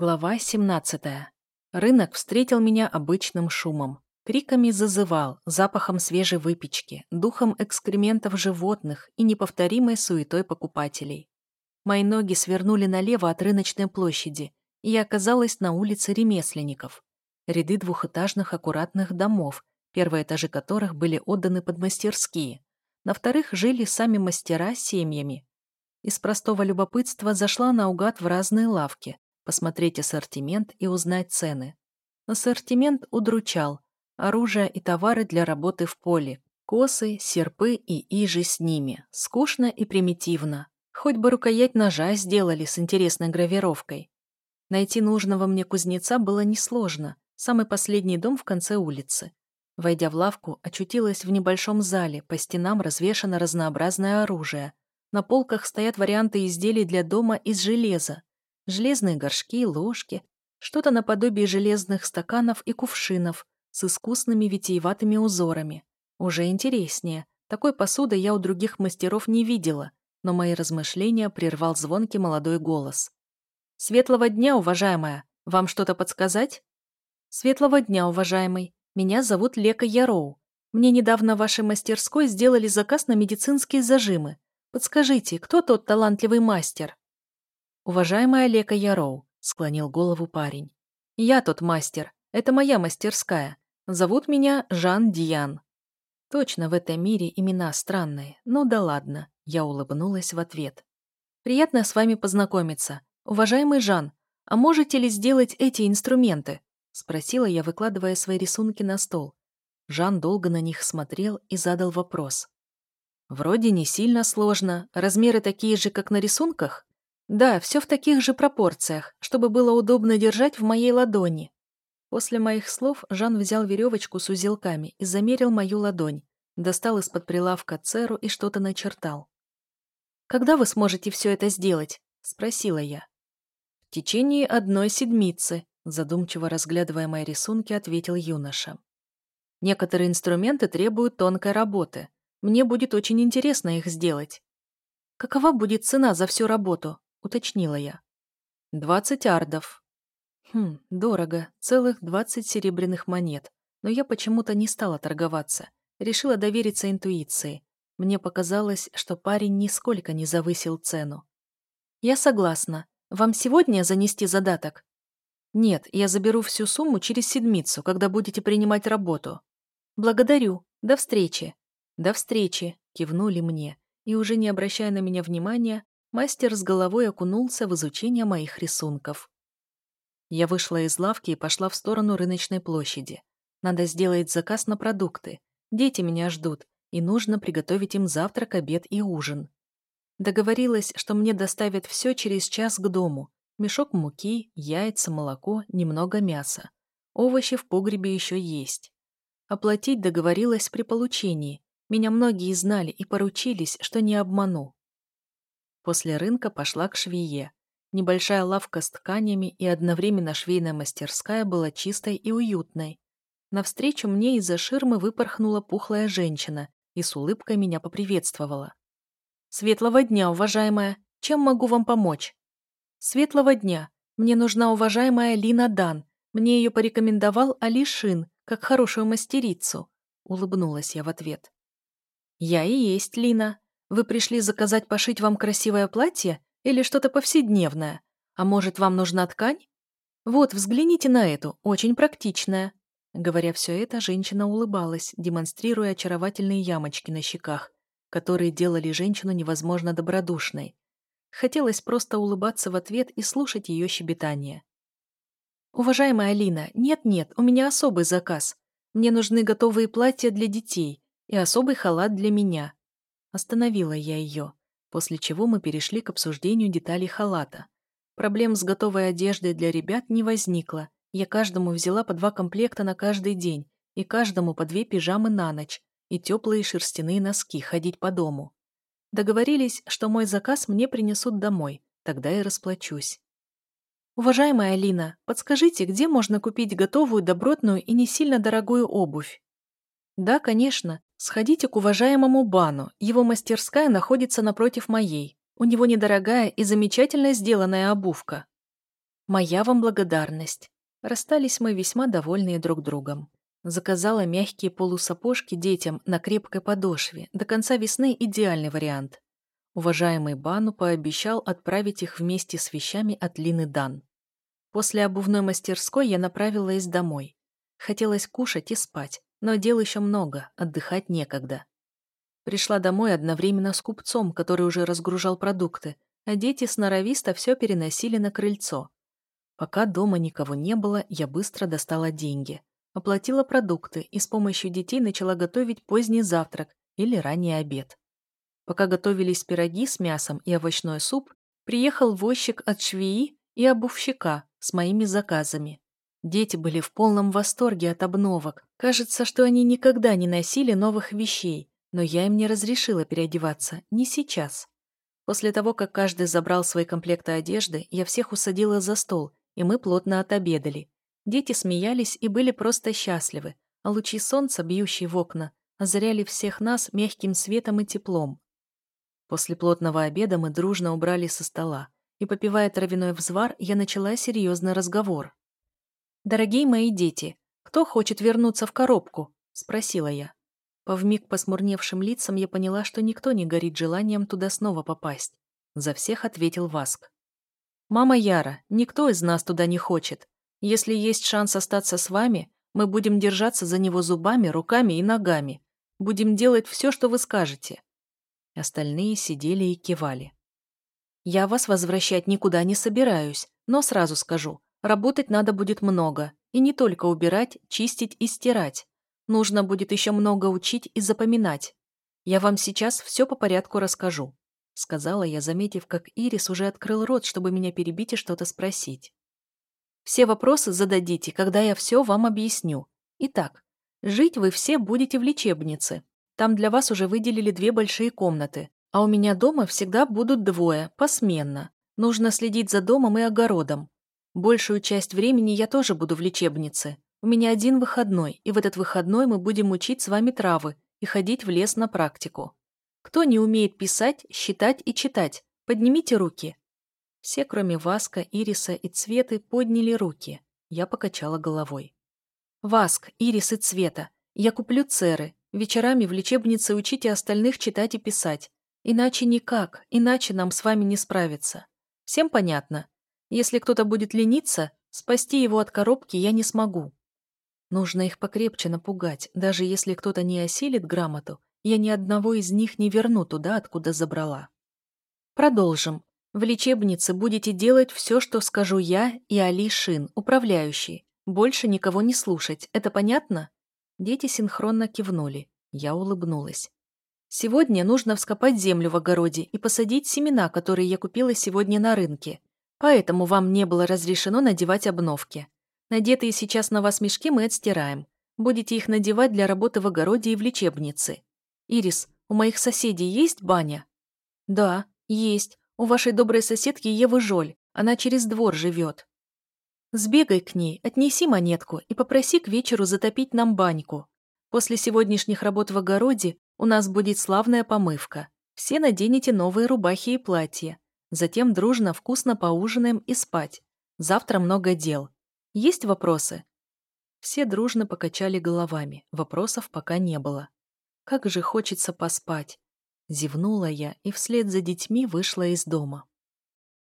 Глава 17. Рынок встретил меня обычным шумом. Криками зазывал, запахом свежей выпечки, духом экскрементов животных и неповторимой суетой покупателей. Мои ноги свернули налево от рыночной площади, и я оказалась на улице ремесленников. Ряды двухэтажных аккуратных домов, первые этажи которых были отданы под мастерские. На вторых жили сами мастера с семьями. Из простого любопытства зашла наугад в разные лавки, посмотреть ассортимент и узнать цены. Ассортимент удручал. Оружие и товары для работы в поле. Косы, серпы и ижи с ними. Скучно и примитивно. Хоть бы рукоять ножа сделали с интересной гравировкой. Найти нужного мне кузнеца было несложно. Самый последний дом в конце улицы. Войдя в лавку, очутилась в небольшом зале, по стенам развешано разнообразное оружие. На полках стоят варианты изделий для дома из железа, железные горшки, ложки, что-то наподобие железных стаканов и кувшинов с искусными витиеватыми узорами. Уже интереснее. Такой посуды я у других мастеров не видела, но мои размышления прервал звонкий молодой голос. «Светлого дня, уважаемая! Вам что-то подсказать?» «Светлого дня, уважаемый! Меня зовут Лека Яроу. Мне недавно в вашей мастерской сделали заказ на медицинские зажимы. Подскажите, кто тот талантливый мастер?» «Уважаемая Лека Яроу», — склонил голову парень. «Я тот мастер. Это моя мастерская. Зовут меня Жан Диан». Точно в этом мире имена странные, но да ладно, я улыбнулась в ответ. «Приятно с вами познакомиться. Уважаемый Жан, а можете ли сделать эти инструменты?» — спросила я, выкладывая свои рисунки на стол. Жан долго на них смотрел и задал вопрос. «Вроде не сильно сложно. Размеры такие же, как на рисунках?» Да, все в таких же пропорциях, чтобы было удобно держать в моей ладони. После моих слов Жан взял веревочку с узелками и замерил мою ладонь, достал из-под прилавка церу и что-то начертал. «Когда вы сможете все это сделать?» — спросила я. «В течение одной седмицы», — задумчиво разглядывая мои рисунки, ответил юноша. «Некоторые инструменты требуют тонкой работы. Мне будет очень интересно их сделать». «Какова будет цена за всю работу?» — уточнила я. «Двадцать ардов». Хм, дорого, целых двадцать серебряных монет. Но я почему-то не стала торговаться. Решила довериться интуиции. Мне показалось, что парень нисколько не завысил цену. «Я согласна. Вам сегодня занести задаток?» «Нет, я заберу всю сумму через седмицу, когда будете принимать работу». «Благодарю. До встречи». «До встречи», — кивнули мне, и, уже не обращая на меня внимания, Мастер с головой окунулся в изучение моих рисунков. Я вышла из лавки и пошла в сторону рыночной площади. Надо сделать заказ на продукты. Дети меня ждут, и нужно приготовить им завтрак, обед и ужин. Договорилась, что мне доставят все через час к дому. Мешок муки, яйца, молоко, немного мяса. Овощи в погребе еще есть. Оплатить договорилась при получении. Меня многие знали и поручились, что не обману. После рынка пошла к швее. Небольшая лавка с тканями и одновременно швейная мастерская была чистой и уютной. Навстречу мне из-за ширмы выпорхнула пухлая женщина и с улыбкой меня поприветствовала. «Светлого дня, уважаемая! Чем могу вам помочь?» «Светлого дня! Мне нужна уважаемая Лина Дан. Мне ее порекомендовал Алишин, как хорошую мастерицу», — улыбнулась я в ответ. «Я и есть Лина. Вы пришли заказать пошить вам красивое платье или что-то повседневное? А может, вам нужна ткань? Вот, взгляните на эту, очень практичная. Говоря все это, женщина улыбалась, демонстрируя очаровательные ямочки на щеках, которые делали женщину невозможно добродушной. Хотелось просто улыбаться в ответ и слушать ее щебетание. «Уважаемая Алина, нет-нет, у меня особый заказ. Мне нужны готовые платья для детей и особый халат для меня. Остановила я ее, после чего мы перешли к обсуждению деталей халата. Проблем с готовой одеждой для ребят не возникло. Я каждому взяла по два комплекта на каждый день и каждому по две пижамы на ночь и теплые шерстяные носки ходить по дому. Договорились, что мой заказ мне принесут домой, тогда и расплачусь. «Уважаемая Алина, подскажите, где можно купить готовую, добротную и не сильно дорогую обувь?» «Да, конечно. Сходите к уважаемому Бану, его мастерская находится напротив моей. У него недорогая и замечательно сделанная обувка. Моя вам благодарность. Расстались мы весьма довольные друг другом. Заказала мягкие полусапожки детям на крепкой подошве. До конца весны идеальный вариант. Уважаемый Бану пообещал отправить их вместе с вещами от Лины Дан. После обувной мастерской я направилась домой. Хотелось кушать и спать, но дел еще много, отдыхать некогда. Пришла домой одновременно с купцом, который уже разгружал продукты, а дети сноровисто все переносили на крыльцо. Пока дома никого не было, я быстро достала деньги. Оплатила продукты и с помощью детей начала готовить поздний завтрак или ранний обед. Пока готовились пироги с мясом и овощной суп, приехал возчик от швеи и обувщика с моими заказами. Дети были в полном восторге от обновок. Кажется, что они никогда не носили новых вещей, но я им не разрешила переодеваться, не сейчас. После того, как каждый забрал свои комплекты одежды, я всех усадила за стол и мы плотно отобедали. Дети смеялись и были просто счастливы, а лучи солнца, бьющие в окна, озаряли всех нас мягким светом и теплом. После плотного обеда мы дружно убрали со стола, и, попивая травяной взвар, я начала серьезный разговор. «Дорогие мои дети, кто хочет вернуться в коробку?» – спросила я. По вмиг посмурневшим лицам я поняла, что никто не горит желанием туда снова попасть. За всех ответил Васк. «Мама Яра, никто из нас туда не хочет. Если есть шанс остаться с вами, мы будем держаться за него зубами, руками и ногами. Будем делать все, что вы скажете». Остальные сидели и кивали. «Я вас возвращать никуда не собираюсь, но сразу скажу, работать надо будет много, и не только убирать, чистить и стирать. Нужно будет еще много учить и запоминать. Я вам сейчас все по порядку расскажу сказала я, заметив, как Ирис уже открыл рот, чтобы меня перебить и что-то спросить. Все вопросы зададите, когда я все вам объясню. Итак, жить вы все будете в лечебнице. Там для вас уже выделили две большие комнаты, а у меня дома всегда будут двое, посменно. Нужно следить за домом и огородом. Большую часть времени я тоже буду в лечебнице. У меня один выходной, и в этот выходной мы будем учить с вами травы и ходить в лес на практику. Кто не умеет писать, считать и читать? Поднимите руки. Все, кроме Васка, Ириса и Цветы, подняли руки. Я покачала головой. Васк, Ирис и Цвета, я куплю церы. Вечерами в лечебнице учите остальных читать и писать. Иначе никак, иначе нам с вами не справиться. Всем понятно? Если кто-то будет лениться, спасти его от коробки я не смогу. Нужно их покрепче напугать, даже если кто-то не осилит грамоту, я ни одного из них не верну туда, откуда забрала. Продолжим. В лечебнице будете делать все, что скажу я и Али Шин, управляющий. Больше никого не слушать. Это понятно? Дети синхронно кивнули. Я улыбнулась. Сегодня нужно вскопать землю в огороде и посадить семена, которые я купила сегодня на рынке. Поэтому вам не было разрешено надевать обновки. Надетые сейчас на вас мешки мы отстираем. Будете их надевать для работы в огороде и в лечебнице. «Ирис, у моих соседей есть баня?» «Да, есть. У вашей доброй соседки Евы Жоль. Она через двор живет». «Сбегай к ней, отнеси монетку и попроси к вечеру затопить нам баньку. После сегодняшних работ в огороде у нас будет славная помывка. Все наденете новые рубахи и платья. Затем дружно вкусно поужинаем и спать. Завтра много дел. Есть вопросы?» Все дружно покачали головами. Вопросов пока не было. Как же хочется поспать. Зевнула я и вслед за детьми вышла из дома.